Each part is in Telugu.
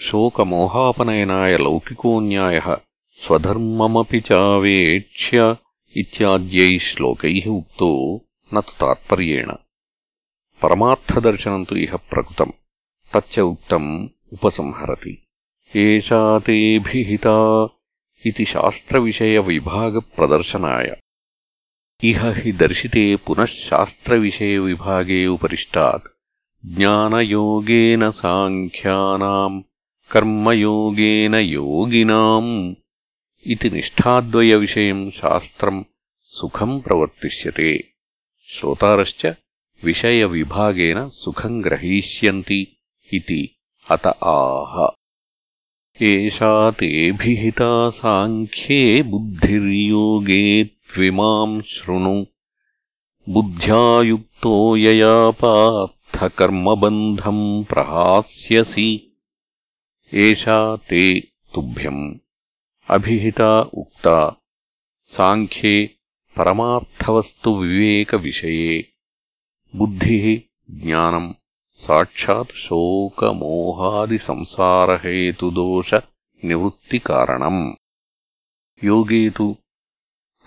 శోకమోహాపనయనాయ లౌకికోన్యాయ స్వధర్మమీ చావేక్ష్య ఇత్యాద్యై శ్లోకై ఉక్తో నతు తాత్పర్యేణ. పరమార్థదర్శనం ఇహ ప్రకృతం తచ్చ ఉక్తం ఉపసంహరతి. ఏషా తే భిహితా విభాగ ప్రదర్శనాయ ఇహ హి దర్శితే పునఃశాస్త్రవిషయవిభాగే ఉపరిష్టాత్. జ్ఞానయోగేన సాంఖ్యానాం कर्मयोगेन योगिनाम् इति निष्ठाद्वयविषयम् शास्त्रम् सुखम् प्रवर्तिष्यते। श्रोतारश्च विषयविभागेन सुखम् ग्रहीष्यन्ति इति अत आह। एषा तेऽभिहिता साङ्ख्ये बुद्धिर्योगे त्विमाम् शृणु। बुद्ध्या युक्तो यया पार्थकर्मबन्धम् प्रहास्यसि एषा ते तुभ्यम् अभिहिता उक्ता साङ्ख्ये परमार्थवस्तुविवेकविषये बुद्धिः ज्ञानम् साक्षात् शोकमोहादिसंसारहेतुदोषनिवृत्तिकारणम् योगे तु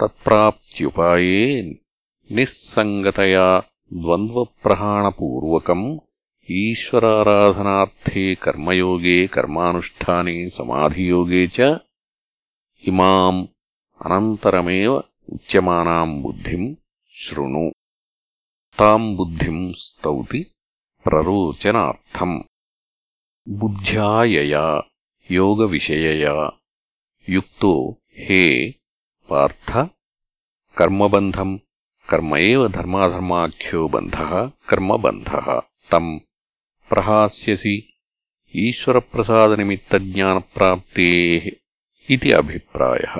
तत्प्राप्त्युपाये निःसङ्गतया द्वन्द्वप्रहाणपूर्वकम् ఈశ్వరారాధనార్థే కర్మయోగే కర్మానుష్ఠానే సమాధియోగే చ ఇమాం అనంతరమేవ ఉచ్యమానాం బుద్ధిం శృణు. తాం బుద్ధిం స్తౌతి ప్రరోచనార్థం. బుద్ధ్యాయయా యోగవిషయయా యుక్తో హే పార్థ కర్మబంధం కర్మ ఏవ ధర్మాధర్మాఖ్యో బంధ కర్మబంధ తమ్ तम् प्रहास्यसि ईश्वरप्रसादनिमित्तज्ञानप्राप्तेः इति अभिप्रायः